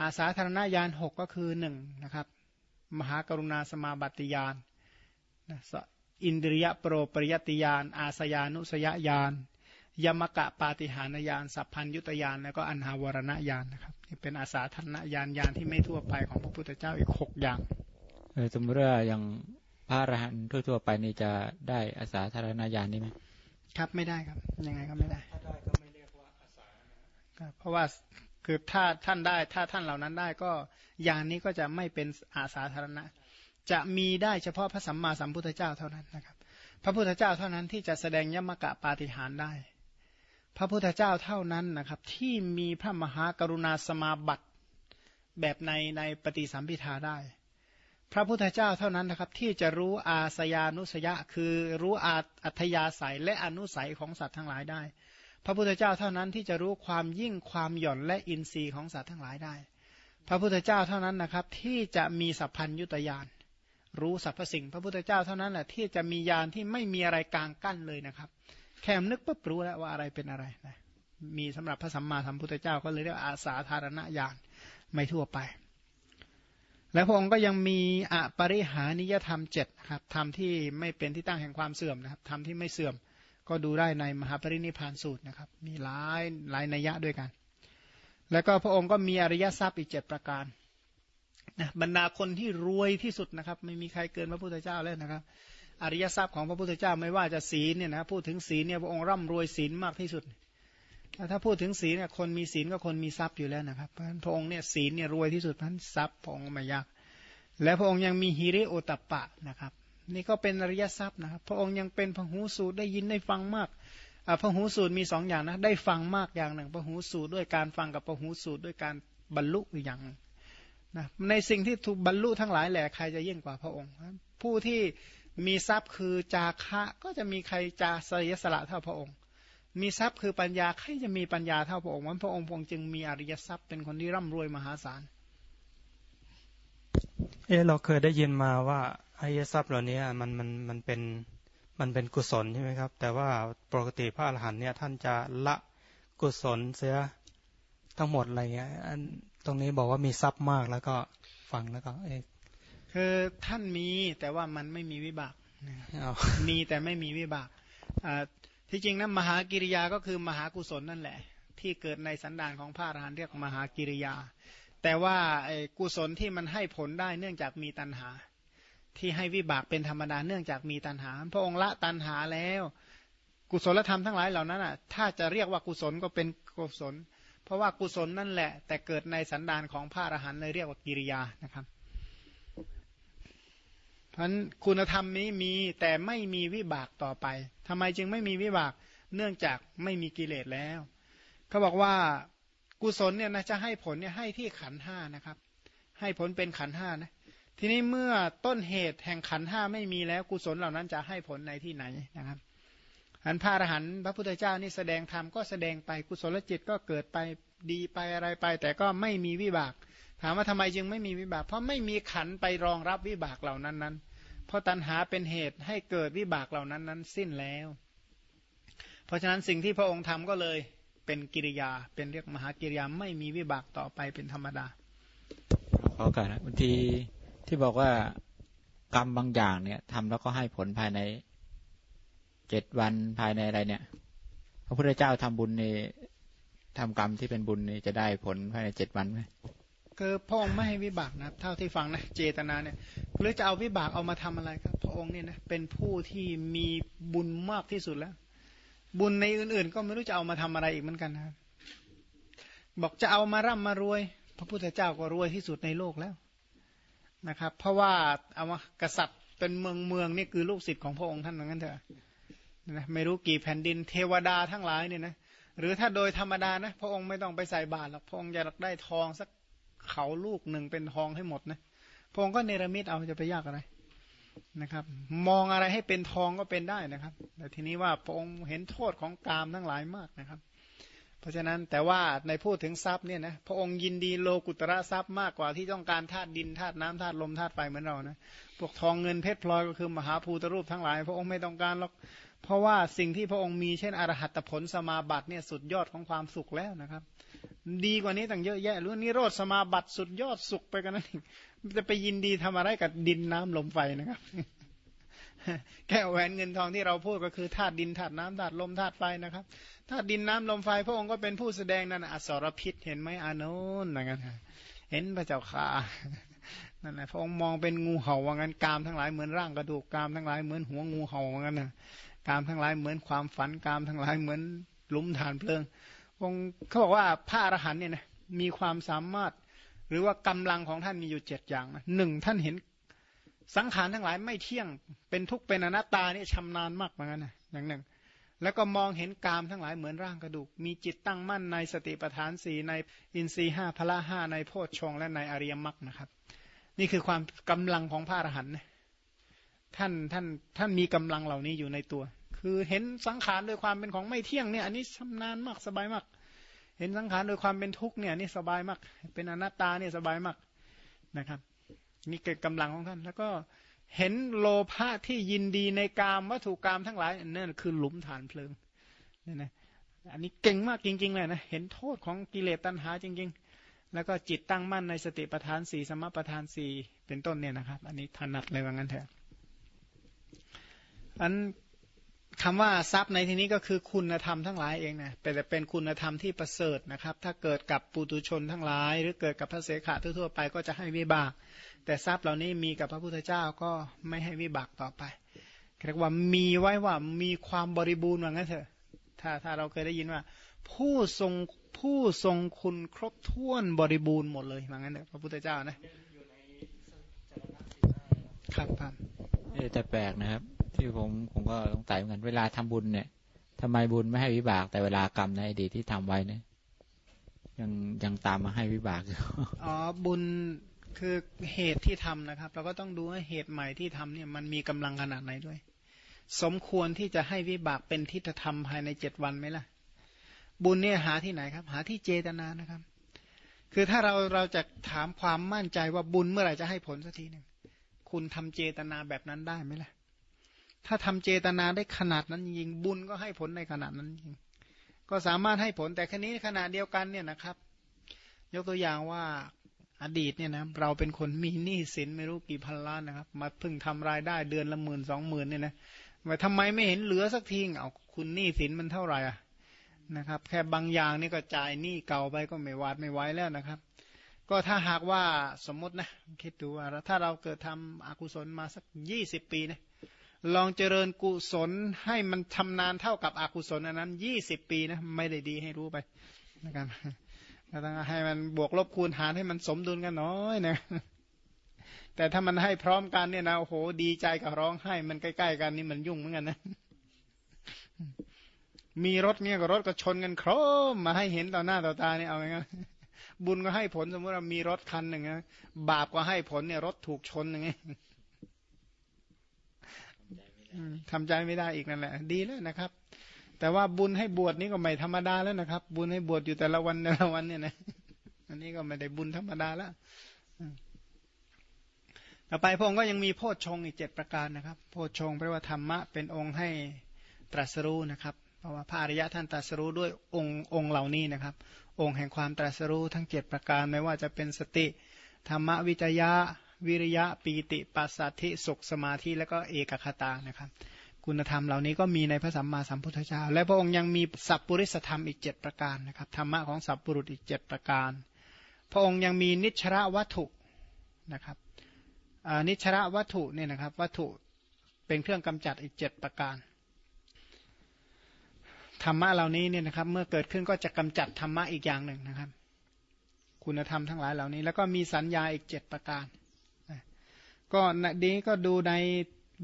อาสาธารณญาณหกก็คือหนึ่งนะครับ มหากรุณาสมาบัติญาณอินเดียโปรปริยติญาณอาสยานุสยญาณยมกะปาติหานญาณสัพพัญยุตญาณแล้วก็อันหาวรณญาณนะครับนี่เป็นอาสาธารณญาณญาณที่ไม่ทั่วไปของพระพุทธเจ้าอีกหกอย่างสมมติว่าอย่างพระอรหันต์ทั่วๆไปนี่จะได้อาสาธารณญาณนี้ไหมครับไม่ได้ครับยังไงก็ไม่ได้ถ้าได้ก็ไม่เรียกว่าอาสาเพราะว่า คือถ้าท่านได้ถ้าท่านเหล่านั้นได้ก็ญาณนี้ก็จะไม่เป็นอาสาธารณะ จะมีได้เฉพาะพระสัมมาสัมพุทธเจ้าเท่านั้นนะครับ พระพุทธเจ้าเท่านั้นที่จะแสดงยมกะปาฏิหารได้ พระพุทธเจ้าเท่านั้นนะครับ ที่มีพระมหากรุณาสมาบัติแบบในในปฏิสัมพิทาได้ พระพุทธเจ้าเท่านั้นนะครับ ที่จะรู้อาสยานุสยะคือรู้อาอัธยาศัยและอนุสัยของสัตว์ทั้งหลายได้ พระพุทธเจ้าเท่านั้นที่จะรู้ความยิ่งความหย่อนและอินทรีย์ของสัตว์ทั้งหลายได้ พระพุทธเจ้าเท่านั้นนะครับ ที่จะมีสัพพัญยุตยานรู้สรรพสิ่ง พระพุทธเจ้าเท่านั้นแหละที่จะมียานที่ไม่มีอะไรกลางกั้นเลยนะครับ แค่นึกปุ๊บรู้แล้วว่าอะไรเป็นอะไรนะมีสำหรับพระสัมมาสัมพุทธเจ้าก็เลยเรียกอาสาธารณญาณไม่ทั่วไป และพระองค์ก็ยังมีอปริหานิยธรรมเจ็ดครับธรรมที่ไม่เป็นที่ตั้งแห่งความเสื่อมนะครับธรรมที่ไม่เสื่อม ก็ดูได้ในมหาปรินิพานสูตรนะครับ มีหลายหลายนัยยะด้วยกัน แล้วก็พระองค์ก็มีอริยทรัพย์อีกเจ็ดประการนะบรรดาคนที่รวยที่สุดนะครับ ไม่มีใครเกินพระพุทธเจ้าแล้วนะครับ อริยทรัพย์ของพระพุทธเจ้าไม่ว่าจะศีลเนี่ยนะพูดถึงศีลเนี่ยพระองค์ร่ำรวยศีลมากที่สุดถ้าพูดถึงศีลเนี่ยคนมีศีลก็คนมีทรัพย์อยู่แล้วนะครับเพราะพระองค์เนี่ยศีลเนี่ยรวยที่สุดพันทรัพย์พระองค์ไม่ยาก และพระองค์ยังมีฮิริโอตปะนะครับ นี่ก็เป็นอริยทรัพย์นะครับพระองค์ยังเป็นพหูสูตรได้ยินได้ฟังมากพหูสูตรมีสองอย่างนะได้ฟังมากอย่างหนึ่งพหูสูตรด้วยการฟังกับพหูสูตรด้วยการบรรลุอีกอย่างนะในสิ่งที่ถูกบรรลุทั้งหลายแหละใครจะยิ่งกว่าพระองค์ ผู้ที่มีทรัพย์คือจาคะก็จะมีใครจาสยสละเท่าพระองค์ มีทรัพย์คือปัญญาใครจะมีปัญญาเท่าพระองค์วันพระองค์พงจึงมีอริยทรัพย์เป็นคนที่ร่ำรวยมหาศาลเออเราเคยได้ยินมาว่า อริยทรัพย์เหล่านี้มันมันมันเป็นมันเป็นกุศลใช่ไหมครับ แต่ว่าปกติพระอรหันต์เนี่ยท่านจะละกุศลเสียทั้งหมดอะไรเงี้ยตรงนี้บอกว่ามีทรัพย์มากแล้วก็ฟังแล้วก็เอคือท่านมีแต่ว่ามันไม่มีวิบากมีแต่ไม่มีวิบากที่จริงนะมหากิริยาก็คือมหากุศลนั่นแหละ ที่เกิดในสันดานของพระอรหันต์เรียกมหากิริยา แต่ว่ากุศลที่มันให้ผลได้เนื่องจากมีตัณหา ที่ให้วิบากเป็นธรรมดาเนื่องจากมีตัณหา พระองค์ละตัณหาแล้ว กุศลธรรมทั้งหลายเหล่านั้นอะถ้าจะเรียกว่ากุศลก็เป็นกุศล เพราะว่ากุศลนั่นแหละ แต่เกิดในสันดานของพระอรหันต์เลยเรียกว่ากิริยานะครับเพราะคุณธรรมนี้มีแต่ไม่มีวิบากต่อไปทำไมจึงไม่มีวิบากเนื่องจากไม่มีกิเลสแล้ว เขาบอกว่ากุศลเนี่ยนะจะให้ผลเนี่ยให้ที่ขันห้านะครับ ให้ผลเป็นขันห้านะ ทีนี้เมื่อต้นเหตุแห่งขันห้าไม่มีแล้วกุศลเหล่านั้นจะให้ผลในที่ไหนนะครับอันพระอรหันต์พระพุทธเจ้านี่แสดงธรรมก็แสดงไปกุศลจิตก็เกิดไปดีไปอะไรไป แต่ก็ไม่มีวิบาก ถามว่าทำไมจึงไม่มีวิบาก เพราะไม่มีขันไปรองรับวิบากเหล่านั้นนั้นเพราะตัณหาเป็นเหตุให้เกิดวิบากเหล่านั้นนั้นสิ้นแล้ว เพราะฉะนั้นสิ่งที่พระองค์ทำก็เลยเป็นกิริยาเป็นเรียกมหากิริยาไม่มีวิบากต่อไปเป็นธรรมดาขอการบางที ที่บอกว่ากรรมบางอย่างเนี่ยทำแล้วก็ให้ผลภายในเจ็ดวันภายในอะไรเนี่ย พระพุทธเจ้าทำบุญในทำกรรมที่เป็นบุญนี่จะได้ผลภายในเจ็ดวันไหมคือพระองค์ไม่ให้วิบากนะเท่าที่ฟังนะเจตนาเนี่ยหรือจะเอาวิบากเอามาทำอะไรครับ พระองค์เนี่ยนะเป็นผู้ที่มีบุญมากที่สุดแล้ว บุญในอื่นๆ ก็ไม่รู้จะเอามาทำอะไรอีกเหมือนกันนะบบอกจะเอามาร่ำมารวย พระพุทธเจ้าก็รวยที่สุดในโลกแล้ว นะครับ เพราะว่าเอามากษัตริย์เป็นเมืองเมืองนี่คือลูกศิษย์ของพระองค์ท่านเหมือนกันเถอะนะไม่รู้กี่แผ่นดินเทวดาทั้งหลายเนี่ยนะหรือถ้าโดยธรรมดานะพระองค์ไม่ต้องไปใส่บาตรหรอกพระองค์จะได้ทองสักเขาลูกหนึ่งเป็นทองให้หมดนะพระองค์ก็เนรมิตเอาจะไปยากอะไรนะครับ มองอะไรให้เป็นทองก็เป็นได้นะครับ แต่ทีนี้ว่าพระองค์เห็นโทษของกามทั้งหลายมากนะครับ เพราะฉะนั้นแต่ว่าในพูดถึงทรัพย์เนี่ยนะพระองค์ยินดีโลกุตระทรัพย์มากกว่าที่ต้องการธาตุดินธาตุน้ำธาตุลมธาตุไฟเหมือนเรานะพวกทองเงินเพชรพลอยก็คือมหาภูตรูปทั้งหลาย พระองค์ไม่ต้องการหรอกเพราะว่าสิ่งที่พระองค์มีเช่นอรหัตผลสมาบัติเนี่ยสุดยอดของความสุขแล้วนะครับ ดีกว่านี้ตั้งเยอะแยะรู้นี่โรดสมาบัติสุดยอดสุขไปกันนั่นจะไปยินดีทำอะไรกับดินน้ำลมไฟนะครับ แก้วแหวนเงินทองที่เราพูดก็คือธาตุดินธาตุน้ำธาตุลมธาตุไฟนะครับธาตุดินน้ำลมไฟพระองค์ก็เป็นผู้แสดงนั่นอสรพิษเห็นไหมอานุนนะกันเห็นพระเจ้าข่านั่นแหละพระองค์มองเป็นงูเห่าว่างั้นกามทั้งหลายเหมือนร่างกระดูกกามทั้งหลายเหมือนหัวงูเห่าว่างั้นนะกามทั้งหลายเหมือนความฝันกามทั้งหลายเหมือนลุมฐานเพลิงองค์เขาบอกว่าพระอรหันต์เนี่ยนะมีความสามารถ หรือว่ากำลังของท่านมีอยู่เจ็ดอย่างนะหนึ่งท่านเห็น สังขารทั้งหลายไม่เที่ยงเป็นทุกข์เป็นอนัตตานี่ชำนาญมากเหมือนกันนะอย่างหนึ่ง แล้วก็มองเห็นกามทั้งหลายเหมือนร่างกระดูก มีจิตตั้งมั่นในสติปัฏฐานสี่ในอินทรีห้าพละห้าในโพชฌงและในอริยมรรคนะครับ นี่คือความกำลังของพระอรหันต์ท่านท่านท่านมีกำลังเหล่านี้อยู่ในตัว คือเห็นสังขารโดยความเป็นของไม่เที่ยงเนี่ยอันนี้ชำนาญมากสบายมาก เห็นสังขารโดยความเป็นทุกข์เนี่ยนี่สบายมาก เป็นอนัตตาเนี่ยสบายมากนะครับ นี่เกิดกำลังของท่าน แล้วก็เห็นโลภะที่ยินดีในกามวัตถุกรรมทั้งหลายนั่นคือหลุมฐานเพลิงนี่นะอันนี้เก่งมากจริง ๆ เลยนะเห็นโทษของกิเลสตัณหาจริง ๆ แล้วก็จิตตั้งมั่นในสติปัฏฐานสี่สมปัฏฐานสี่เป็นต้นเนี่ยนะครับ อันนี้ถนัดเลยว่างั้นเถอะอันคำว่าทรัพย์ในที่นี้ก็คือคุณธรรมทั้งหลายเองนะแต่เป็นคุณธรรมที่ประเสริฐนะครับ ถ้าเกิดกับปุตุชนทั้งหลาย หรือเกิดกับพระเสขะทั่วๆไปก็จะให้วิบาก แต่ทรัพย์เหล่านี้มีกับพระพุทธเจ้าก็ไม่ให้วิบากต่อไปเรียกว่ามีไว้ว่ามีความบริบูรณ์ว่างั้นเถอะ ถ้าถ้าเราเคยได้ยินว่า ผู้ทรงผู้ทรงคุณครบถ้วนบริบูรณ์หมดเลยว่างั้นเถอะพระพุทธเจ้านะครับครับแต่แปลกนะครับ ที่ผมผมก็สงสัยเหมือนกันเวลาทำบุญเนี่ยทำไมบุญไม่ให้วิบากแต่เวลากรรมในอดีตที่ทำไว้เนี่ยยังยังตามมาให้วิบากอ๋อบุญ คือเหตุที่ทำนะครับ เราก็ต้องดูว่าเหตุใหม่ที่ทำเนี่ยมันมีกำลังขนาดไหนด้วย สมควรที่จะให้วิบากเป็นทิฏฐธรรมภายในเจ็ดวันไหมล่ะ บุญเนี่ยหาที่ไหนครับ หาที่เจตนานะครับ คือถ้าเราเราจะถามความมั่นใจว่าบุญเมื่อไหร่จะให้ผลสักทีหนึ่งคุณทำเจตนาแบบนั้นได้ไหมล่ะ ถ้าทำเจตนาได้ขนาดนั้นจริงบุญก็ให้ผลในขนาดนั้นจริงก็สามารถให้ผลแต่คนี้ขณะเดียวกันเนี่ยนะครับ ยกตัวอย่างว่า อดีตเนี่ยนะเราเป็นคนมีหนี้สินไม่รู้กี่พันล้านนะครับ มาเพิ่งทำรายได้เดือนละหมื่นสองหมื่นเนี่ยนะว่าทำไมไม่เห็นเหลือสักทีเอาคุณหนี้สินมันเท่าไหร่อะนะครับ แค่บางอย่างนี่ก็จ่ายหนี้เก่าไปก็ไม่วาดไม่ไหวแล้วนะครับ ก็ถ้าหากว่าสมมตินะคิดดูว่าถ้าเราเกิดทำอกุศลมาสักยี่สิบปีนะลองเจริญกุศลให้มันชำนาญเท่ากับอกุศลอันนั้นยี่สิบปีนะไม่ได้ดีให้รู้ไปนะครับ ก็ต้องให้มันบวกลบคูณหารให้มันสมดุลกันน้อยนะ แต่ถ้ามันให้พร้อมกันเนี่ยนะโอ้โหดีใจกับร้องไห้มันใกล้ๆกันนี่มันยุ่งเหมือนกันนะมีรถเนี่ยกับรถก็ชนกันโครมมาให้เห็นต่อหน้าต่อตาเนี่ยเอาไงบุญก็ให้ผลสมมติเรามีรถคันหนึ่งนะบาปก็ให้ผลเนี่ยรถถูกชนอย่างเงี้ยทำใจไม่ได้อีกนั่นแหละ ดีแล้วนะครับ แต่ว่าบุญให้บวชนี่ก็ไม่ธรรมดาแล้วนะครับ บุญให้บวชอยู่แต่ละวันแต่ละวันเนี่ยนะอันนี้ก็ไม่ได้บุญธรรมดาแล้วต่อไปพระองค์ก็ยังมีโพชฌงอีกเจ็ดประการนะครับ โพชฌงแปลว่าธรรมะเป็นองค์ให้ตรัสรู้นะครับ เพราะว่าพระอริยะท่านตรัสรู้ด้วยองค์องค์เหล่านี้นะครับ องค์แห่งความตรัสรู้ทั้งเจ็ดประการไม่ว่าจะเป็นสติธรรมวิจยะวิริยะปีติปัสสัทธิสุขสมาธิและก็เอกคตานะครับ คุณธรรมเหล่านี้ก็มีในพระสัมมาสัมพุทธเจ้า และพระองค์ยังมีสัพปริสธรรมอีกเจ็ดประการนะครับธรรมะของสัพปุรุษอีกเจ็ดประการ พระองค์ยังมีนิชระวัตถุนะครับนิชระวัตถุเนี่ยนะครับวัตถุเป็นเครื่องกำจัดอีกเจ็ดประการธรรมะเหล่านี้เนี่ยนะครับเมื่อเกิดขึ้นก็จะกำจัดธรรมะอีกอย่างหนึ่งนะครับ คุณธรรมทั้งหลายเหล่านี้ แล้วก็มีสัญญาอีกเจ็ดประการก็นี้ก็ดูใน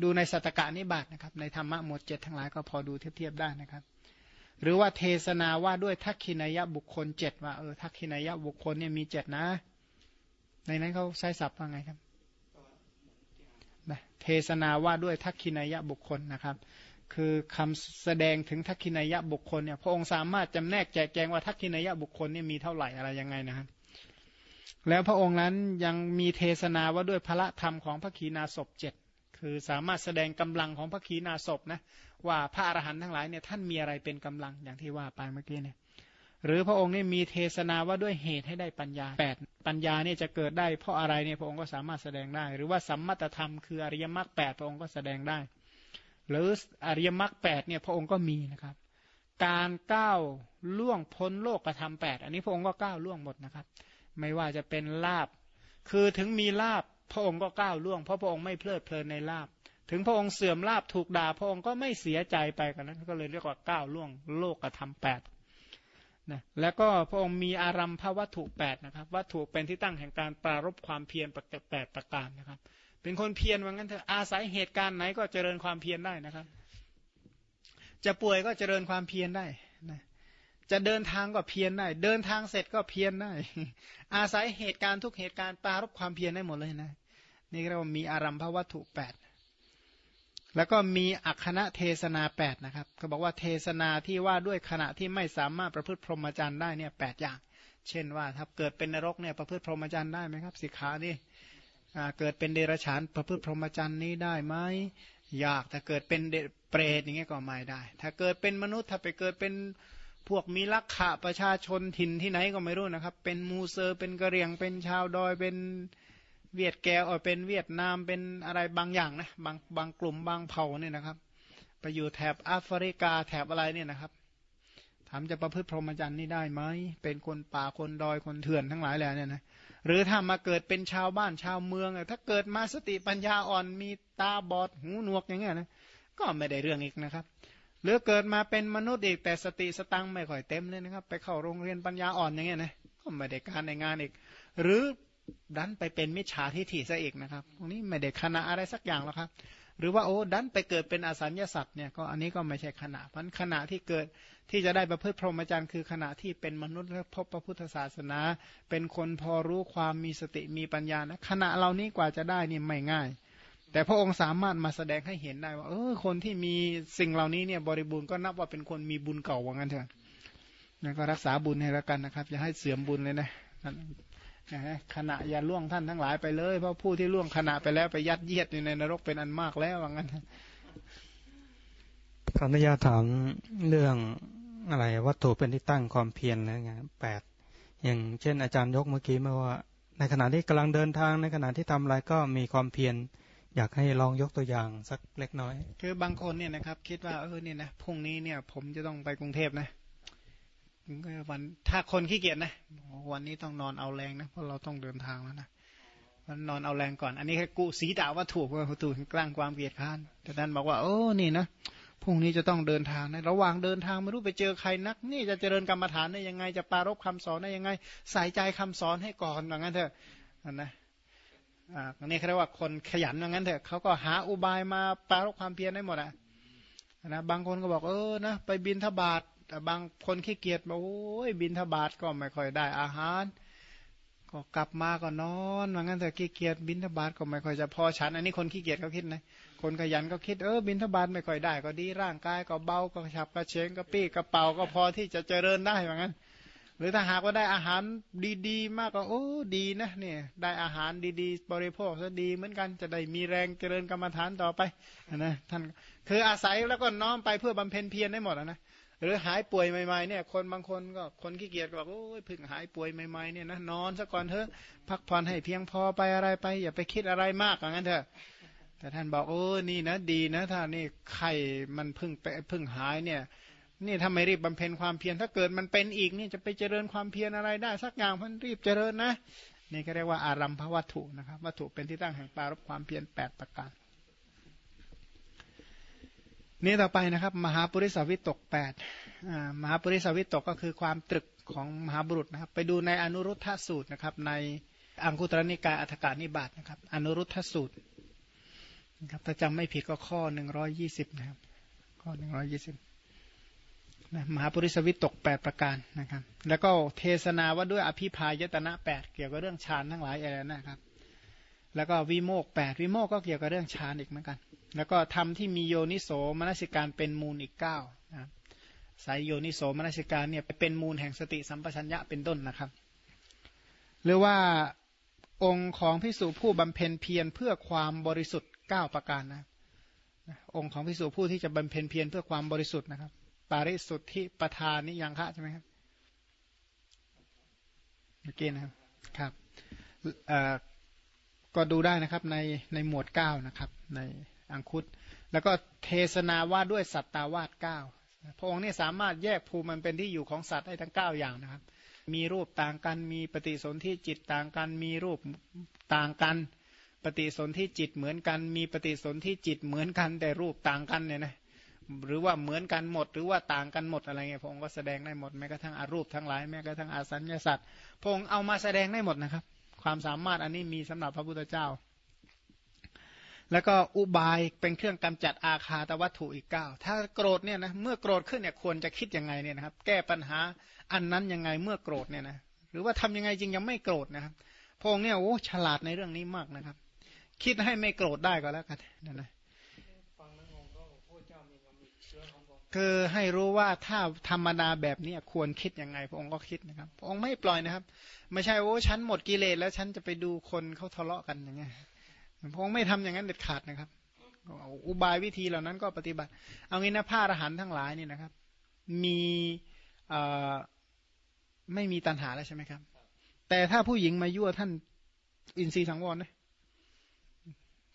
ดูในสัตตกะนิบาตนะครับ ในธรรมะหมวดเจ็ดทั้งหลายก็พอดูเทียบๆได้นะครับ หรือว่าเทศนาว่าด้วยทักขินายะบุคคลเจ็ดว่าเออทักขินายะบุคคลเนี่ยมีเจ็ดนะ ในนั้นเขาใช้ศัพท์ว่าไงครับเทศนาว่าด้วยทักขินายะบุคคลนะครับ คือคำแสดงถึงทักขินายะบุคคลเนี่ยพระองค์สามารถจำแนกแจกแจงว่าทักขินายะบุคคลเนี่ยมีเท่าไหร่อะไรยังไงนะครับแล้วพระองค์นั้นยังมีเทศนาว่าด้วยพระธรรมของพระขีณาสพเจ็ด คือสามารถแสดงกำลังของพระขีณาสพนะว่าพระอรหันต์ทั้งหลายเนี่ยท่านมีอะไรเป็นกำลังอย่างที่ว่าไปเมื่อกี้เนี่ยหรือพระองค์เนี่ยมีเทศนาว่าด้วยเหตุให้ได้ปัญญาแปดปัญญาเนี่ยจะเกิดได้เพราะอะไรเนี่ยพระองค์ก็สามารถแสดงได้ หรือว่าสัมมาตธรรมคืออริยมรรคแปดพระองค์ก็แสดงได้ หรืออริยมรรคแปดเนี่ยพระองค์ก็มีนะครับ การก้าวล่วงพ้นโลกกระทำแปดอันนี้พระองค์ก็ก้าวล่วงหมดนะครับ ไม่ว่าจะเป็นลาบ คือถึงมีลาบ พระองค์ก็ก้าวล่วง เพราะพระองค์ไม่เพลิดเพลินในลาบ ถึงพระองค์เสื่อมลาบถูกด่า พระองค์ก็ไม่เสียใจไปกันนั้น ก็เลยเรียกว่าก้าวล่วง โลกกระทำแปดนะแล้วก็พระองค์มีอารัมพวัตถุแปดนะครับ วัตถุเป็นที่ตั้งแห่งการปรารบความเพียรแปดประการนะครับ เป็นคนเพียรว่างั้นเถอะอาศัยเหตุการณ์ไหนก็เจริญความเพียรได้นะครับ จะป่วยก็เจริญความเพียรได้ จะเดินทางก็เพียรได้ เดินทางเสร็จก็เพียรได้ อาศัยเหตุการณ์ทุกเหตุการณ์ปรารบความเพียรได้หมดเลยนะ นี่เรียกว่ามีอารัมพวัตถุแปดแล้วก็มีอัคณะเทศนาแปดนะครับเขาบอกว่าเทศนาที่ว่าด้วยขณะที่ไม่สามารถประพฤติพรหมจรรย์ได้เนี่ยแปดอย่าง เช่นว่าถ้าเกิดเป็นนรกเนี่ยประพฤติพรหมจรรย์ได้ไหมครับสิกขานี่เกิดเป็นเดรัจฉานประพฤติพรหมจรรย์นี้ได้ไหมยากถ้าเกิดเป็นเปรตอย่างเงี้ยก็ไม่ได้ ถ้าเกิดเป็นมนุษย์ถ้าไปเกิดเป็น พวกมีลักขะประชาชนถิ่นที่ไหนก็ไม่รู้นะครับ เป็นมูเซอร์เป็นกะเหรี่ยง เป็นชาวดอย เป็นเวียดแก้วเป็นเวียดนาม เป็นอะไรบางอย่างนะ บางบางกลุ่มบางเผ่าเนี่ยนะครับ ไปอยู่แถบแอฟริกาแถบอะไรเนี่ยนะครับ ถามจะประพฤติพรหมจรรย์นี่ได้ไหม เป็นคนป่าคนดอยคนเถื่อนทั้งหลายแหล่เนี่ยนะ หรือถ้ามาเกิดเป็นชาวบ้านชาวเมือง ถ้าเกิดมาสติปัญญาอ่อนมีตาบอดหูหนวกอย่างเงี้ยนะ ก็ไม่ได้เรื่องอีกนะครับ หรือเกิดมาเป็นมนุษย์อีกแต่สติสตังไม่ค่อยเต็มเลยนะครับ ไปเข้าโรงเรียนปัญญาอ่อนอย่างเงี้ยนะก็ไม่ได้การในงานอีก หรือดันไปเป็นมิจฉาทิฏฐิซะอีกนะครับตรงนี้ไม่ได้ขณะอะไรสักอย่างหรอกครับ หรือว่าโอ้ดันไปเกิดเป็นอสัญญาสัตว์เนี่ยก็อันนี้ก็ไม่ใช่ขณะเพราะขณะที่เกิดที่จะได้ประพฤติพรหมจรรย์คือขณะที่เป็นมนุษย์และพบพระพุทธศาสนา เป็นคนพอรู้ความมีสติมีปัญญานะขณะเหล่านี้กว่าจะได้นี่ไม่ง่าย แต่พระองค์สามารถมาแสดงให้เห็นได้ว่าเออคนที่มีสิ่งเหล่านี้เนี่ยบริบูรณ์ก็นับว่าเป็นคนมีบุญเก่าว่างั้นเถอะนั่นก็รักษาบุญให้ล้วกันนะครับอย่าให้เสื่อมบุญเลยนะขณะอย่าล่วงท่านทั้งหลายไปเลยเพราะผู้ที่ล่วงขณะไปแล้วไปยัดเยียดอยู่ในนรกเป็นอันมากแล้วว่างั้นขออนุญาตถามเรื่องอะไรวัตถุเป็นที่ตั้งความเพียรนะไงแปดอย่างเช่นอาจารย์ยกเมื่อกี้มาว่า ในขณะที่กำลังเดินทางในขณะที่ทำอะไรก็มีความเพียร อยากให้ลองยกตัวอย่างสักเล็กน้อย คือบางคนเนี่ยนะครับ คิดว่าเออเนี่ยนะพรุ่งนี้เนี่ยผมจะต้องไปกรุงเทพนะวันถ้าคนขี้เกียจนะวันนี้ต้องนอนเอาแรงนะเพราะเราต้องเดินทางแล้วนะวันนอนเอาแรงก่อน อันนี้แค่กุสีดาว่าถูกว่าถูกกลางความเกียจข้านแต่ท่านบอกว่าโอ้นี่นะพรุ่งนี้จะต้องเดินทางนะระหว่างเดินทางไม่รู้ไปเจอใครนัก นี่จะเจริญกรรมฐานได้ยังไง จะปารบคำสอนได้ยังไง ใส่ใจคำสอนให้ก่อนอย่างนั้นเถอะนะ อ่าอันนี้เขาเรียกว่าคนขยันอย่างนั้นเถอะเขาก็หาอุบายมาปารบความเพียรได้หมดอะนะบางคนก็บอกเออนะไปบินทบาทแต่บางคนขี้เกียจบอกโอ้ยบินทบาทก็ไม่ค่อยได้อาหาร ก็กลับมาก็นอนว่างั้นแต่ขี้เกียจบินทบาทก็ไม่ค่อยจะพอฉัน อันนี้คนขี้เกียจเขาคิดนะคนขยันก็คิดเออบินทบาทไม่ค่อยได้ ก็ดีร่างกายก็เบาก็ฉับกระเชงก็ปี้กระเป๋าก็พอที่จะเจริญได้ว่างั้น หรือถ้าหากว่าได้อาหารดีๆ มากก็โอ้ดีนะเนี่ยได้อาหารดีๆ บริโภคซะดีเหมือนกันจะได้มีแรงเจริญกรรมฐานต่อไปนะท่านคืออาศัยแล้วก็น้อมไปเพื่อบำเพ็ญเพียรได้หมดนะหรือหายป่วยใหม่ๆเนี่ยคนบางคนก็คนขี้เกียจบอกโอ้ยพึ่งหายป่วยใหม่ๆเนี่ยนะนอนซะก่อนเถอะพักผ่อนให้เพียงพอไปอะไรไป อย่าไปคิดอะไรมากอย่างนั้นเถอะแต่ท่านบอกโอ้นี่นะดีนะถ้านี่ไข้มันพึ่งไปพึ่งหายเนี่ย นี่ทำไมรีบบำเพ็ญความเพียรถ้าเกิดมันเป็นอีกนี่จะไปเจริญความเพียรอะไรได้ สักอย่างพันรีบเจริญนะ นี่ก็เรียกว่าอารัมภวัตถุนะครับวัตถุเป็นที่ตั้งแห่งปารบความเพียรแปดประการนี่ต่อไปนะครับ มหาปุริสวิตกแปดมหาปุริสวิตกก็คือความตรึกของมหาบุรุษนะครับ ไปดูในอนุรุทธสูตรนะครับ ในอังคุตรนิกายอัฏฐกานิบาตนะครับ อนุรุทธสูตรนะครับถ้าจำไม่ผิดก็ข้อหนึ่งร้อยยี่สิบนะครับ ข้อหนึ่งร้อยี่สิบ มหาปุริสวิตกแปดประการนะครับ แล้วก็เทศนาว่าด้วยอภิพายตนะแปดเกี่ยวกับเรื่องฌานทั้งหลายอะไรนะครับ แล้วก็วิโมกแปดวิโมกก็เกี่ยวกับเรื่องฌานอีกเหมือนกัน แล้วก็ทำที่มีโยนิโสมนสิการเป็นมูลอีกเก้านะสายโยนิโสมนสิการเนี่ยเป็นมูลแห่งสติสัมปชัญญะเป็นต้นนะครับ หรือว่าองค์ของพิสุผู้บำเพ็ญเพียรเพื่อความบริสุทธิ์เก้าประการนะองค์ของพิสุผู้ที่จะบำเพ็ญเพียรเพื่อความบริสุทธิ์นะครับ ปาริสุทธิประธานนิยังคะใช่ไหมครับเมื่อกี้นะครับครับก็ดูได้นะครับในในหมวดเก้านะครับ ในอังคุตแล้วก็เทศนาว่าด้วยสัตตาวาสเก้าพระองค์นี่สามารถแยกภูมิมันเป็นที่อยู่ของสัตว์ได้ทั้งเก้าอย่างนะครับ มีรูปต่างกัน มีปฏิสนธิจิตต่างกัน มีรูปต่างกัน ปฏิสนธิจิตเหมือนกัน มีปฏิสนธิจิตเหมือนกันแต่รูปต่างกันเนี่ยนะ หรือว่าเหมือนกันหมด หรือว่าต่างกันหมดอะไรเงี้ยพระองค์ก็แสดงได้หมดแม้กระทั่งอารูปทั้งหลายแม้กระทั่งอาสัญญาสัตว์พระองค์เอามาแสดงได้หมดนะครับ ความสามารถอันนี้มีสำหรับพระพุทธเจ้า แล้วก็อุบายเป็นเครื่องกำจัดอาคาตวัตถุอีกเก้าถ้าโกรธเนี่ยนะเมื่อโกรธขึ้นเนี่ยควรจะคิดยังไงเนี่ยนะครับ แก้ปัญหาอันนั้นยังไงเมื่อโกรธเนี่ยนะหรือว่าทำยังไงจริงยังไม่โกรธนะครับพระองค์เนี่ยโอ้ฉลาดในเรื่องนี้มากนะครับ คิดให้ไม่โกรธได้ก็แล้วกันนั่นนะ คือให้รู้ว่าถ้าธรรมดาแบบนี้ควรคิดยังไง พระองค์ก็คิดนะครับ พระองค์ไม่ปล่อยนะครับ ไม่ใช่โอ้ฉันหมดกิเลสแล้วฉันจะไปดูคนเขาทะเลาะกันอย่างเงี้ยพระองค์ไม่ทำอย่างนั้นเด็ดขาดนะครับอุบายวิธีเหล่านั้นก็ปฏิบัติ เอางี้นะพระอรหันทั้งหลายนี่นะครับ มีไม่มีตัณหาแล้วใช่ไหมครับ แต่ถ้าผู้หญิงมายั่วท่านอินทรีย์สังวรนะ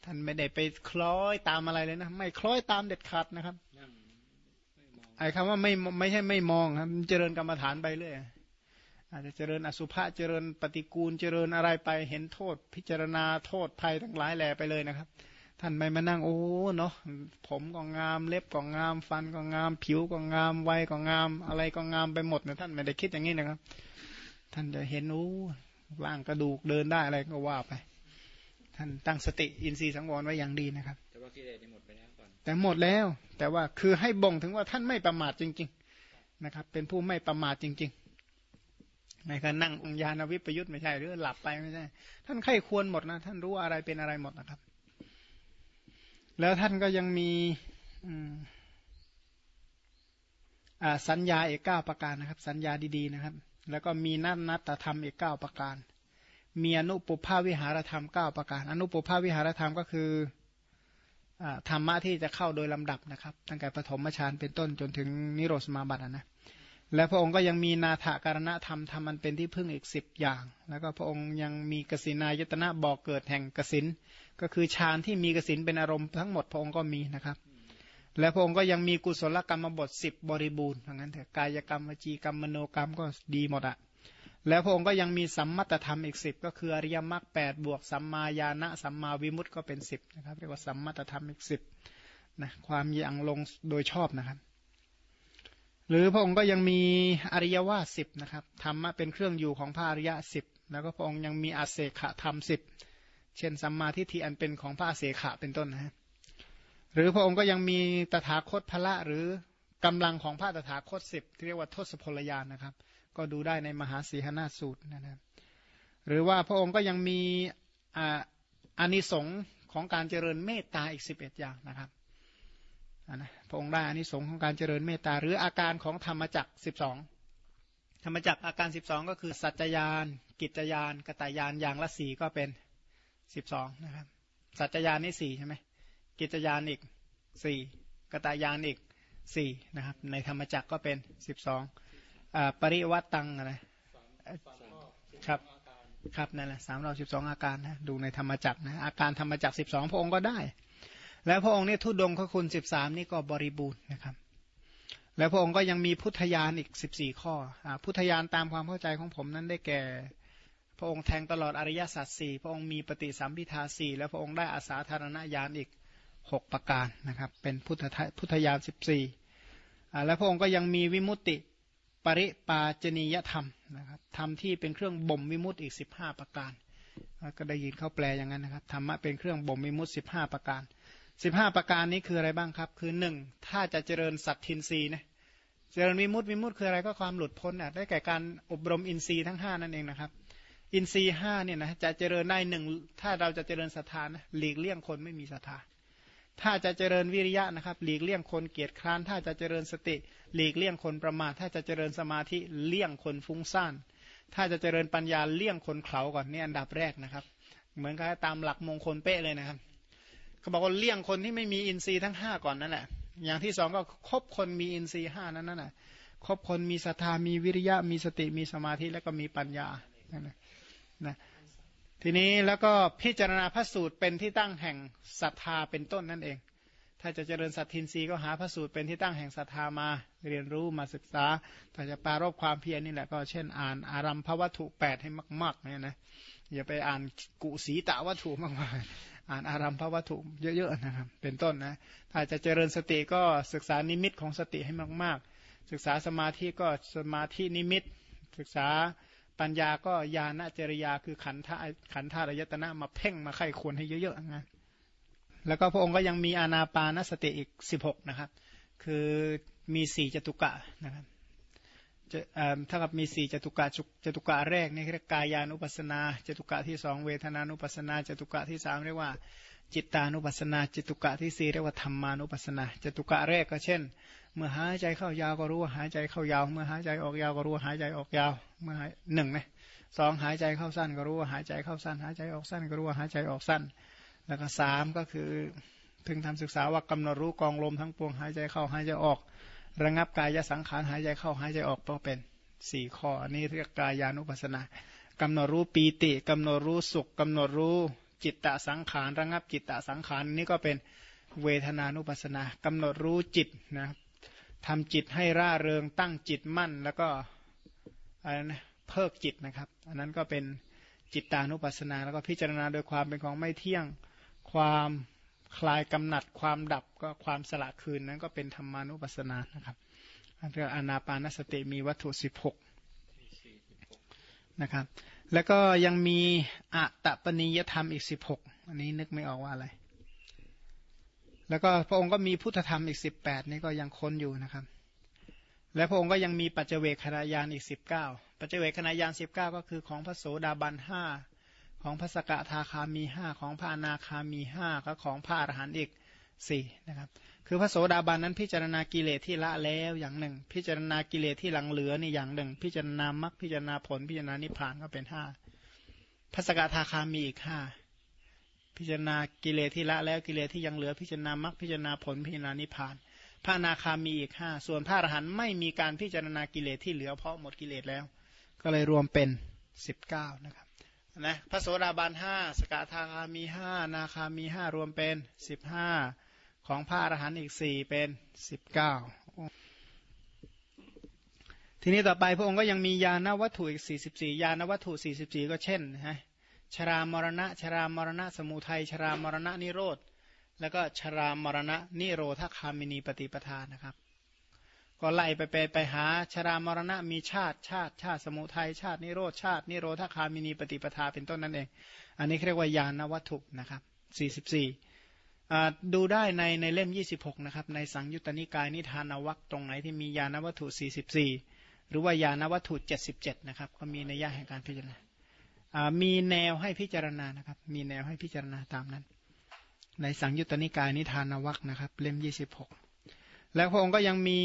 ท่านไม่ได้ไปคล้อยตามอะไรเลยนะ ไม่คล้อยตามเด็ดขาดนะครับ ไอ้คำว่าไม่ไม่ใช่ไม่มองครับเจริญกรรมฐานไปเรื่อยอาจจะเจริญอสุภะเจริญปฏิกูลเจริญอะไรไปเห็นโทษ พิจารณาโทษภัยทั้งหลายแหล่ไปเลยนะครับ ท่านไม่มานั่งโอ้เนาะผมก็งามเล็บก็งาม ฟันก็งาม ผิวก็งามวัยก็งาม อะไรก็งามไปหมดนะท่านไม่ได้คิดอย่างนี้นะครับ ท่านจะเห็นโอ้ร่างกระดูกเดินได้อะไรก็ว่าไป ท่านตั้งสติอินทรีย์สังวรไว้อย่างดีนะครับ แต่ว่ากิเลสหมดไปแล้ว แต่หมดแล้ว แต่ว่าคือให้บ่งถึงว่าท่านไม่ประมาทจริง ๆนะครับ เป็นผู้ไม่ประมาทจริงๆไม่คันนั่งองยานวิปยุทธ์ไม่ใช่หรือหลับไปไม่ใช่ท่านไข้ควรหมดนะ ท่านรู้อะไรเป็นอะไรหมดนะครับ แล้วท่านก็ยังมีสัญญาเอกเก้าประการนะครับ สัญญาดีๆนะครับ แล้วก็มีนัตนัตธรรมเอกเก้าประการ มีอนุปภาวิหารธรรมเก้าประการ อนุปภาวิหารธรรมก็คือ ธรรมะที่จะเข้าโดยลำดับนะครับ ตั้งแต่ปฐมฌานเป็นต้นจนถึงนิโรธสมาบัตินะและพระองค์ก็ยังมีนาถการณธรรมทำมันเป็นที่พึ่งอีกสิบอย่าง แล้วก็พระองค์ยังมีกสินายตนะบอกเกิดแห่งกสินก็คือฌานที่มีกสินเป็นอารมณ์ทั้งหมดพระองค์ก็มีนะครับ และพระองค์ก็ยังมีกุศลกรรมบทสิบบริบูรณ์เพราะงั้นเถอะกายกรรมวจีกรรมมโนกรรมก็ดีหมดอะ แล้วพระองค์ก็ยังมีสัมมัตธรรมอีกสิบก็คืออริยมรรคแปดบวกสัมมาญาณะสัมมาวิมุตติก็เป็นสิบนะครับเรียกว่าสัมมัตธรรมอีกสิบนะความยังลงโดยชอบนะครับ หรือพระองค์ก็ยังมีอริยว่าสิบนะครับธรรมะเป็นเครื่องอยู่ของพระอริยะสิบแล้วก็พระองค์ยังมีอาเสขะธรรมสิบเช่นสัมมาทิฏฐิอันเป็นของพระอาเสขะเป็นต้นนะฮะหรือพระองค์ก็ยังมีตถาคตพละหรือกำลังของพระตถาคตสิบที่เรียกว่าทศพลยานนะครับ ก็ดูได้ในมหาสีหนาสูตรนะครับหรือว่าพระองค์ก็ยังมีอานิสงส์ของการเจริญเมตตาอีกสิบเอ็ดอย่างนะครับนะพระองค์ได้อานิสงส์ของการเจริญเมตตา หรืออาการของธรรมจักสิบสองธรรมจักอาการสิบสองก็คือสัจจยาน กิจยานกตายานอย่างละสี่ก็เป็นสิบสองนะครับสัจจยานนี่สี่ใช่ไหมกิจยานอีกสี่กตายานอีกสี่นะครับในธรรมจักก็เป็นสิบสอง ปริวัตตังอะไรครับครับนั่นแหละสามร้อยสิบสองอาการนะดูในธรรมจักนะอาการธรรมจักสิบสองพระองค์ก็ได้ แล้วพระองค์นี่ทุดงขคุณสิบสามนี่ก็บริบูรณ์นะครับ แล้วพระองค์ก็ยังมีพุทธญาณอีกสิบสี่ข้ออพุทธญาณตามความเข้าใจของผมนั้นได้แก่ พระองค์แทงตลอดอริยสัจสี่พระองค์มีปฏิสัมพิทาสี่แล้วพระองค์ได้อาสาธารณญาณอีกหกประการนะครับ เป็นพุทธพุทธญาณสิบสี่แล้วพระองค์ก็ยังมีวิมุตติ ปริปาจนียธรรมนะครับธรรมที่เป็นเครื่องบ่มวิมุตติอีกสิบห้าประการ ก็ได้ยินเขาแปลอย่างนั้นนะครับธรรมะเป็นเครื่องบ่มวิมุตติสิบห้าประการสิบห้าประการนี้คืออะไรบ้างครับ คือหนึ่งถ้าจะเจริญสัตทินรีนะเจริญวิมุตติวิมุตติคืออะไรก็ความหลุดพ้นอะได้แก่การอบรมอินทรีย์ทั้งห้านั่นเองนะครับ อินทรีย์ห้าเนี่ยนะจะเจริญได้หนึ่งถ้าเราจะเจริญศรัทธานะหลีกเลี่ยงคนไม่มีศรัทธา ถ้าจะเจริญวิริยะนะครับ หลีกเลี่ยงคนเกียจคร้าน ถ้าจะเจริญสติ หลีกเลี่ยงคนประมาทถ้าจะเจริญสมาธิเลี่ยงคนฟุ้งซ่าน ถ้าจะเจริญปัญญาเลี่ยงคนเขาก่อนนี่อันดับแรกนะครับ เหมือนกับตามหลักมงคลเป๊ะเลยนะครับเขาบอกว่าเลี่ยงคนที่ไม่มีอินทรีย์ทั้งห้าก่อนนั่นแหละอย่างที่สองก็คบคนมีอินทรีย์ห้านั้นนั่นแหละคบคนมีศรัทธามีวิริยะมีสติมีสมาธิแล้วก็มีปัญญานะนะ ทีนี้แล้วก็พิจารณาพระสูตรเป็นที่ตั้งแห่งศรัทธาเป็นต้นนั่นเอง ถ้าจะเจริญสัตทินรีก็หาพระสูตรเป็นที่ตั้งแห่งศรัทธามาเรียนรู้มาศึกษา ถ้าจะปารบความเพียรนี่แหละก็เช่นอ่านอารัมพวัตถุแปดให้มากๆเนี่ยนะอย่าไปอ่านกุสีตะวัตถุมากๆอ่านอารัมพวัตถุเยอะๆนะครับ เป็นต้นนะ ถ้าจะเจริญสติก็ศึกษานิมิตของสติให้มากๆ ศึกษาสมาธิก็สมาธินิมิต ศึกษา ปัญญาก็ญาณจริยาคือขันธขันธารยตนะมาเพ่งมาไข้ควรให้เยอะๆนะแล้วก็พระองค์ก็ยังมีอานาปานสติอีก 16 นะครับ คือมีสี่จตุกะนะครับถ้ากับมีสี่จตุกะจตุกะแรกนี่เรียกกายานุปัสนาจตุกะที่สองเวทนานุปัสนาจตุกะที่สามเรียกว่า จิตตานุปัสนาจตุกะที่สี่เรียกว่าธรรมานุปัสนาจตุกะแรกก็เช่น เมื่อหายใจเข้ายาวก็รู้ว่าหายใจเข้ายาว เมื่อหายใจออกยาวก็รู้ว่าหายใจออกยาว เมื่อหนึ่งนะสองหายใจเข้าสั้นก็รู้ว่าหายใจเข้าสั้น หายใจออกสั้นก็รู้ว่าหายใจออกสั้น แล้วก็สามก็คือถึงทำศึกษาว่ากำหนดรู้กองลมทั้งปวงหายใจเข้าหายใจออก ระงับกายสังขารหายใจเข้าหายใจออกก็เป็นสี่ข้ออันนี้เรียกกายานุปัสสนากำหนดรู้ปีติกำหนดรู้สุขกำหนดรู้จิตตสังขารระงับจิตตสังขารนี่ก็เป็นเวทนานุปัสนากำหนดรู้จิตนะ ทำจิตให้ร่าเริงตั้งจิตมั่น แล้วก็อะไรนะเพิกจิตนะครับ อันนั้นก็เป็นจิตตานุปัสสนา แล้วก็พิจารณาโดยความเป็นของไม่เที่ยงความคลายกำหนัดความดับก็ความสละคืนนั้นก็เป็นธรรมานุปัสสนานะครับเรื่องอนาปานสติมีวัตถุสิบหกนะครับ แล้วก็ยังมีอัตปนิยธรรมอีกสิบหกอันนี้นึกไม่ออกว่าอะไร แล้วก็พระองค์ก็มีพุทธธรรมอีกสิบแปดนี่ก็ยังค้นอยู่นะครับ และพระองค์ก็ยังมีปัจเจเวคขณะยานอีกสิบเก้าปัจเจเวคขณะยานสิบเก้าก็คือของพระโสดาบันห้าของพระสกทาคามีห้าของพระอนาคามีห้าก็ของพระอรหันต์อีกสี่นะครับ คือพระโสดาบันนั้นพิจารณากิเลสที่ละแล้วอย่างหนึ่ง พิจารณากิเลสที่หลังเหลือนี่อย่างหนึ่ง พิจารณามรรคพิจารณาผลพิจารณานิพพานก็เป็นห้าพระสกทาคามีอีกห้า พิจารณากิเลสที่ละแล้วกิเลสที่ยังเหลือพิจารณามรรคพิจารณาผลพิจารณานิพพาน พระนาคามีอีกห้าส่วนพระอรหันต์ไม่มีการพิจารณากิเลสที่เหลือเพราะหมดกิเลสแล้ว ก็เลยรวมเป็นสิบเก้านะครับนะพระโสดาบันห้าสกทาคามีห้านาคามีห้ารวมเป็นสิบห้าของพระอรหันต์อีกสี่เป็นสิบเก้าทีนี้ต่อไปพระองค์ก็ยังมียานวัตถุอีกสี่สิบสี่ยานวัตถุสี่สิบสี่ก็เช่นฮะ ชรามรณะ ชรามรณะ สมุทัย ชรามรณะนิโรธ แล้วก็ชรามรณะนิโรธคามินีปฏิปทานนะครับ ก็ไล่ไปไปไปหาชรามรณะมีชาติชาติชาติสมุทัยชาตินิโรธชาตินิโรธคามินีปฏิปทาเป็นต้นนั่นเอง อันนี้เรียกว่ายานวัตถุนะครับสี่สิบสี่ดูได้ในในเล่ม 26 นะครับ ในสังยุตตนิกายนิทานวัคตรงไหนที่มียานวัตถุ 44 หรือว่ายานวัตถุ 77 นะครับ ก็มีในย่าแห่งการพิจารณา มีแนวให้พิจารณานะครับ มีแนวให้พิจารณาตามนั้น ในสังยุตตนิกายนิทานวัคนะครับ เล่ม26แล้วพระองค์ก็ยังมี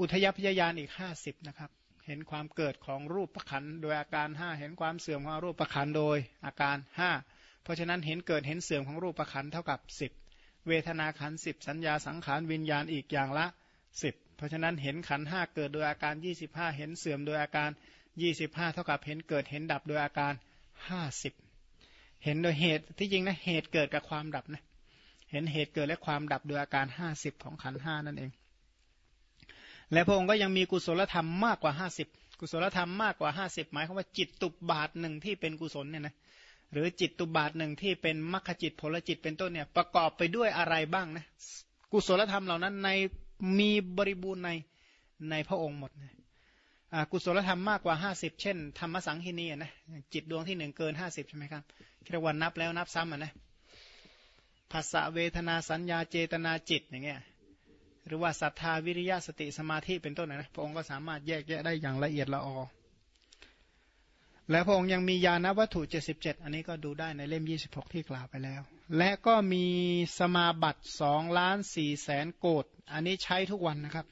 อุทยพยายานอีก50นะครับ เห็นความเกิดของรูปประคันโดยอาการ5เห็นความเสื่อมของรูปประคันโดยอาการ5เพราะฉะนั้นเห็นเกิดเห็นเสื่อมของรูปประคันเท่ากับ10เวทนาขันสิบสัญญาสังขารวิญญาณอีกอย่างละสิบเพราะฉะนั้นเห็นขันห้าเกิดโดยอาการยี่สิบห้าเห็นเสื่อมโดยอาการยี่สิบห้าเท่ากับเห็นเกิดเห็นดับโดยอาการ ห้าสิบเห็นโดยเหตุที่จริงนะเหตุเกิดกับความดับนะเห็นเหตุเกิดและความดับโดยอาการห้าสิบของขันห้านั่นเอง และพระองค์ก็ยังมีกุศลธรรมมากกว่าห้าสิบกุศลธรรมมากกว่าห้าสิบหมายความว่าจิตตุบบาทหนึ่งที่เป็นกุศลเนี่ยนะหรือจิตตุบาทหนึ่งที่เป็นมรรคจิตผลจิตเป็นต้นเนี่ยประกอบไปด้วยอะไรบ้างนะกุศลธรรมเหล่านั้นในมีบริบูรณ์ในในพระองค์หมดนะ กุศลธรรมมากกว่า 50 เช่น ธรรมสังหินีนะจิตดวงที่หนึ่งเกิน 50 ใช่ไหมครับเรียกว่านับแล้วนับซ้ำอะนะภาษาเวทนาสัญญาเจตนาจิตอย่างเงี้ยหรือว่าศรัทธาวิริยะสติสมาธิเป็นต้นนะพระองค์ก็สามารถแยกแยะได้อย่างละเอียดละออและพระองค์ยังมียานวัตถุ 77 อันนี้ก็ดูได้ในเล่ม 26 ที่กล่าวไปแล้ว และก็มีสมาบัติ2ล้าน4แสนโกดอันนี้ใช้ทุกวันนะครับ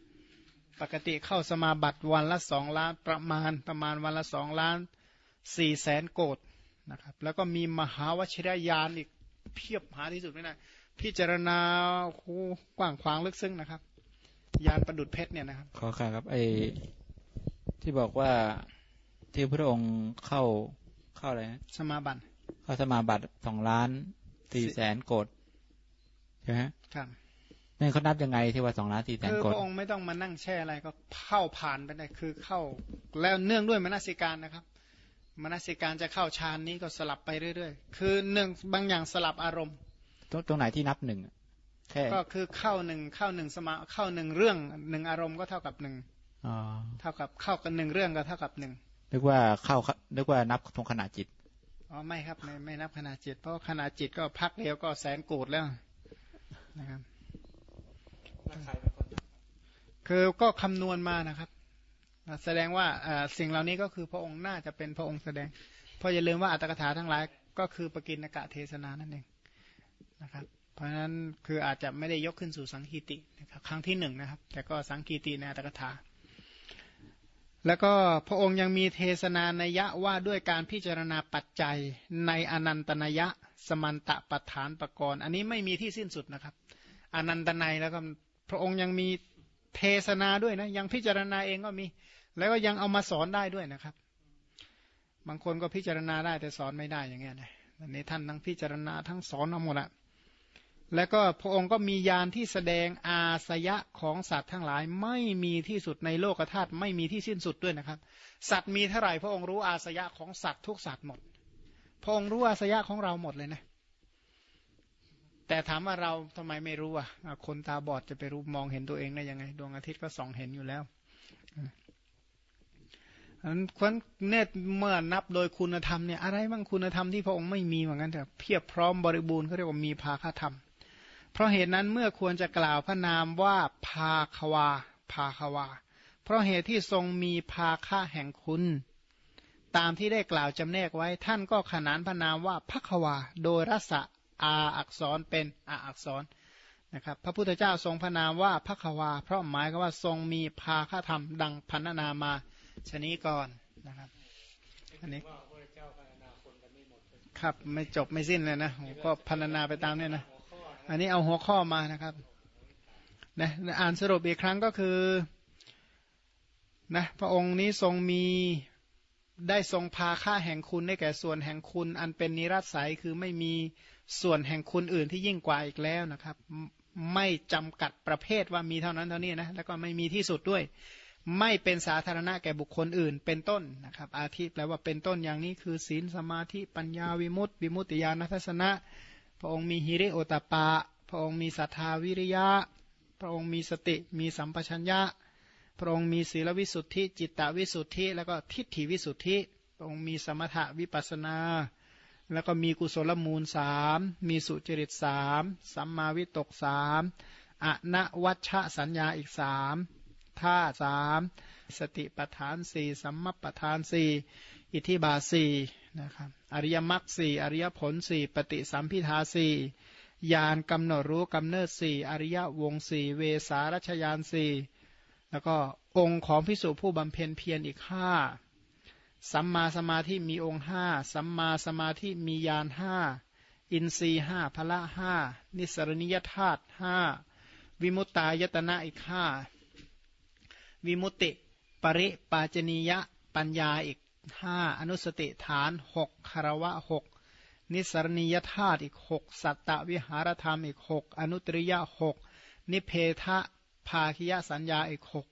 ปกติเข้าสมาบัติวันละ2ล้านประมาณประมาณวันละ2ล้าน4แสนโกดนะครับ แล้วก็มีมหาวชิรยานอีกเพียบหาที่สุดไม่ได้พิจารณาคูกว้างขวางลึกซึ้งนะครับ ยานประดุดเพชรเนี่ยนะครับ ขอครับไอ้ที่บอกว่าที่พระองค์เข้าเข้าอะไรนะสมาบัติเข้าสมาบัติสองล้านสี่แสนโกดใช่ไหมครับ นี่เขานับยังไงที่ว่าสองล้านสี่แสนโกดคือพระองค์ไม่ต้องมานั่งแช่อะไรก็เข้าผ่านไปได้คือเข้า แล้วเนื่องด้วยมนสิการนะครับมนสิการจะเข้าฌานนี้ก็สลับไปเรื่อยๆ คือหนึ่งบางอย่างสลับอารมณ์ ตรงไหนที่นับหนึ่งแค่ก็คือเข้าหนึ่งเข้าหนึ่งสมาเข้าหนึ่งเรื่องหนึ่งอารมณ์ก็เท่ากับหนึ่งเท่ากับเข้ากันหนึ่งเรื่องก็เท่ากับหนึ่งนึกว่าเข้านึกว่านับตรงขนาดจิตอ๋อไม่ครับไม่ไม่นับขนาดจิต เพราะขนาดจิตก็พักเดียวก็แสนโกรธแล้วนะครับ คือก็คำนวณมานะครับ แสดงว่าสิ่งเหล่านี้ก็คือพระองค์น่าจะเป็นพระองค์แสดง เพราะอย่าลืมว่าอัตถกถาทั้งหลายก็คือปกินกะเทศนานั่นเองนะครับ เพราะฉะนั้นคืออาจจะไม่ได้ยกขึ้นสู่สังคีตินะครับครั้งที่หนึ่งนะครับ แต่ก็สังคีติในอัตถกถา แล้วก็พระองค์ยังมีเทศนานยะว่าด้วยการพิจารณาปัจจัยในอนันตนยะสมันตะปฐานปรกรณ์อันนี้ไม่มีที่สิ้นสุดนะครับอนันตนัยแล้วก็ พระองค์ยังมีเทศนาด้วยนะ ยังพิจารณาเองก็มี แล้วก็ยังเอามาสอนได้ด้วยนะครับ บางคนก็พิจารณาได้แต่สอนไม่ได้อย่างเงี้ยนะอันท่านทั้งพิจารณาทั้งสอนเอาหมดละแล้วก็พระองค์ก็มียานที่แสดงอาสยะของสัตว์ทั้งหลายไม่มีที่สุดในโลกธาตุไม่มีที่สิ้นสุดด้วยนะครับ สัตว์มีเท่าไหร่พระองค์รู้อาสยะของสัตว์ทุกสัตว์หมด พระองค์รู้อาสยะของเราหมดเลยนะ แต่ถามว่าเราทำไมไม่รู้อะคนตาบอดจะไปรู้มองเห็นตัวเองได้ยังไง ดวงอาทิตย์ก็ส่องเห็นอยู่แล้วอันคนเนี่ยเมื่อนับโดยคุณธรรมเนี่ยอะไรบ้างคุณธรรมที่พระองค์ไม่มีเหมือนกันแต่เพียบพร้อมบริบูรณ์เขาเรียกว่ามีภาคธรรม เพราะเหตุนั้นเมื่อควรจะกล่าวพระนามว่าภาควาภาควา เพราะเหตุที่ทรงมีภาค่าแห่งคุณ ตามที่ได้กล่าวจำแนกไว้ท่านก็ขนานพระนามว่าภควา โดยรสะ อาอักษรเป็นอาอักษรนะครับพระพุทธเจ้าทรงพระนามว่าภควา เพราะหมายก็ว่าทรงมีภาค่าธรรมดังพันนามาชนี้ก่อนนะครับอันนี้ครับไม่จบไม่สิ้นเลยนะก็พันนาไปตามเนี่ยนะอันนี้เอาหัวข้อมานะครับนะอ่านสรุปอีกครั้งก็คือนะพระองค์นี้ทรงมี ได้ทรงพาค่าแห่งคุณได้แก่ส่วนแห่งคุณอันเป็นนิรัตใสคือไม่มีส่วนแห่งคุณอื่นที่ยิ่งกว่าอีกแล้วนะครับ ไม่จำกัดประเภทว่ามีเท่านั้นเท่านี้นะแล้วก็ไม่มีที่สุดด้วย ไม่เป็นสาธารณะแก่บุคคลอื่น เป็นต้นนะครับ อาทิแปลว่าเป็นต้นอย่างนี้คือศีลสมาธิปัญญาวิมุตติวิมุตติญาณทัศนะ พระองค์มีฮิริโอตปะ พระองค์มีศรัทธาวิริยะ พระองค์มีสติมีสัมปชัญญะ พระองค์มีศีลวิสุทธิ จิตตวิสุทธิ แล้วก็ทิฏฐิวิสุทธิ พระองค์มีสมถะวิปัสนา แล้วก็มีกุศลมูลสามมีสุจริตสามสัมมาวิตกสามอนวัชชะสัญญาอีกสามท่าสามสติปทานสี่สัมมปทานสี่อิทิบาสี่นะครับอริยมรรคสี่อริยผลสี่ปฏิสัมพิทาสี่ญาณกำหนดรู้กำเนิดสี่อริยวงสี่เวสารัชยานสี่ แล้วก็องค์ของพิสุผู้บำเพ็ญเพียรอีกห้าสัมมาสมาธิมีองค์ห้าสัมมาสมาธิมีญาณห้าอินทรีห้าพละห้านิสรณิยธาตุห้าวิมุตตายตนะอีกห้าวิมุตติปริปาจนียปัญญาอีกห้าอนุสติฐานหกคารวะหกนิสรณียธาตุอีกหกสัตตวิหารธรรมอีกหกอนุตริยะหกนิเพทะ ภาคิยสัญญาอีกหก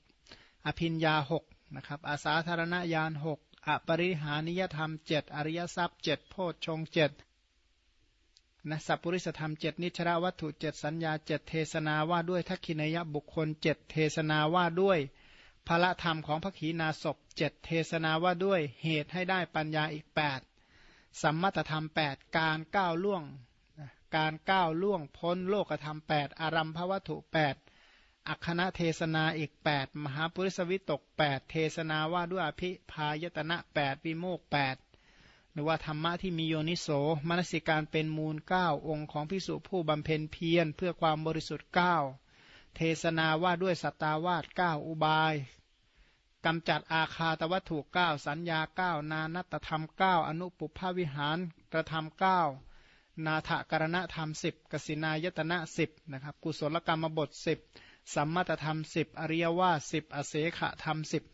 อภินยาหกนะครับอาสาธารณญาณหกอปริหานิยธรรมเจ็ดอริยทรัพย์เจ็ดโพชฌงเจ็ดนะสัพปริสธรรมเจ็ดนิชราวัตถุเจ็ดสัญญาเจ็ดเทศนาว่าด้วยทักขินยบุคคลเจ็ดเทศนาว่าด้วยพระธรรมของพระขีณาสพเจ็ดเทศนาว่าด้วยเหตุให้ได้ปัญญาอีกแปดสัมมัตธรรมแปดการก้าวล่วง การก้าวล่วงพ้นโลกธรรมแปดอารัมภวัตถุแปด อัคณะเทศนาอีกแปดมหาปุริสวิตกแปดเทศนาว่าด้วยอภิพายตนะแปดวิโมกแปดหรือว่าธรรมะที่มีโยนิโสมนสิการเป็นมูลเก้าองค์ของพิสุผู้บำเพ็ญเพียรเพื่อความบริสุทธิ์เก้าเทศนาว่าด้วยสัตตาวาสเก้าอุบายกำจัดอาคาตวัตถุเก้าสัญญาเก้านานัตธรรมเก้าอนุปุพวิหารกระทำเก้านาถกรณธรรมสิบกสินายตนะสิบนะครับกุศลกรรมบทสิบ สัมมาตธรรมสิบอริยว่าสิบอเสขธรรมสิบ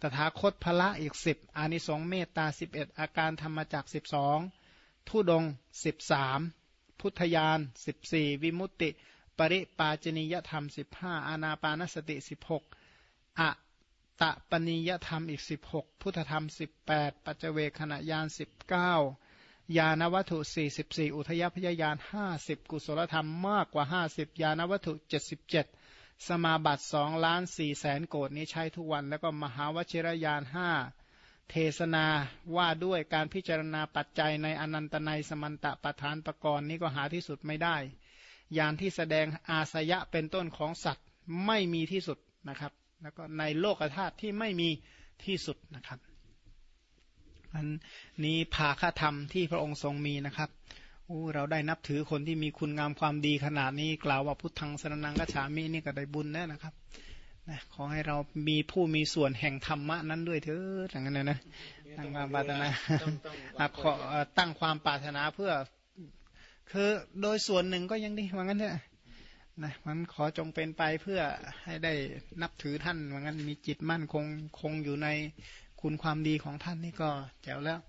ตถาคตพละอีกสิบอานิสงส์เมตตาสิบเอ็ดอาการธรรมจักสิบสองทุดงสิบสามพุทธยานสิบสี่วิมุตติ ปริปาจนิยธรรมสิบห้าอานาปานสติสิบหกอะตะปนิยธรรมอีกสิบหกพุทธธรรมสิบแปดปัจเจเวขณะยานสิบเก้า ยานวัตถุสี่สิบสี่อุทยพยายานห้าสิบกุศลธรรมมากกว่าห้าสิบยานวัตถุเจ็ดสิบเจ็ดสมาบัติสองล้านสี่แสนโกดนี้ใช้ทุกวัน แล้วก็มหาวชิรยานห้าเทศนาว่าด้วยการพิจารณาปัจจัยในอนันตนัยสมันตะประธานประกรณ์นี้ก็หาที่สุดไม่ได้ ยานที่แสดงอาสยะเป็นต้นของสัตว์ไม่มีที่สุดนะครับ แล้วก็ในโลกธาตุที่ไม่มีที่สุดนะครับ อันนี้ภาคธรรมที่พระองค์ทรงมีนะครับโอ้เราได้นับถือคนที่มีคุณงามความดีขนาดนี้กล่าวว่าพุทธังสรนังกัจฉามินี่ก็ได้บุญแล้วนะครับนะขอให้เรามีผู้มีส่วนแห่งธรรมะนั้นด้วยเถิดอย่างนั้นนะตั้งความปรารถนาขอตั้งความปรารถนาเพื่อ คือโดยส่วนหนึ่งก็ยังดีว่างั้นเถอะนะมันขอจงเป็นไปเพื่อให้ได้นับถือท่านว่างั้นมีจิตมั่นคงคงอยู่ใน คุณความดีของท่านนี่ก็แจ๋วแล้ว